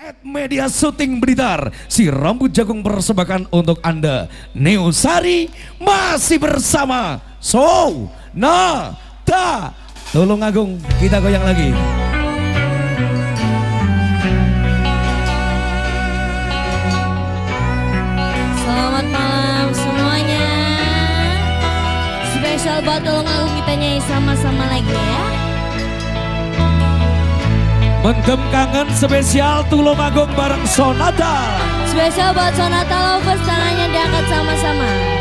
At Media Syuting Blitar, si rambut jagung persembahkan untuk Anda. Neo Sari masih bersama So Na Ta. Tolong Agung, kita goyang lagi. Selamat malam semuanya Spesial buat tolong aku kita nyanyi sama-sama lagi ya Mendem kangen spesial Tulungagung bareng Sonata. Spesial buat Sonata Lovers tangannya diangkat sama-sama